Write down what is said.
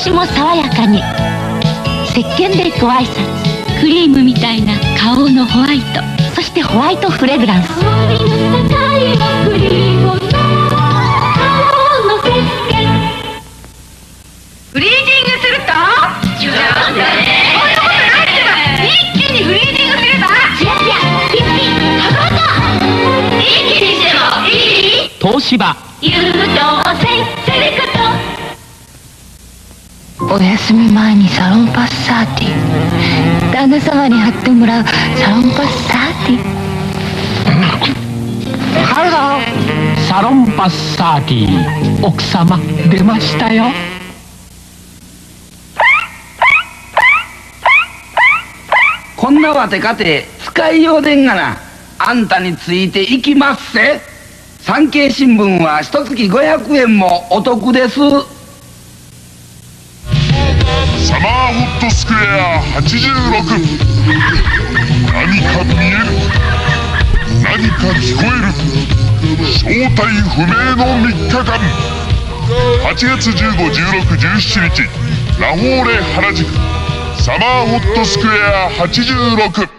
しも爽やかに。石鹸でご挨拶。クリームみたいな顔のホワイト。そしてホワイトフレグランス。リーングすると？一気にフリージングすれば？一気にしてもいい東芝優等生お休み前にサロンパスサーティ。旦那様に貼ってもらうサロンパスサーティ。ーハローサロンパス thirty。奥様出ましたよ。こんなわてかて使いようでんがな。あんたについていきますせ産経新聞は一月500円もお得です。サマーホットスクエア86何か見える？何か聞こえる？正体不明の3日間。8月151617日ラフォーレ原宿。サマーホットスクエア86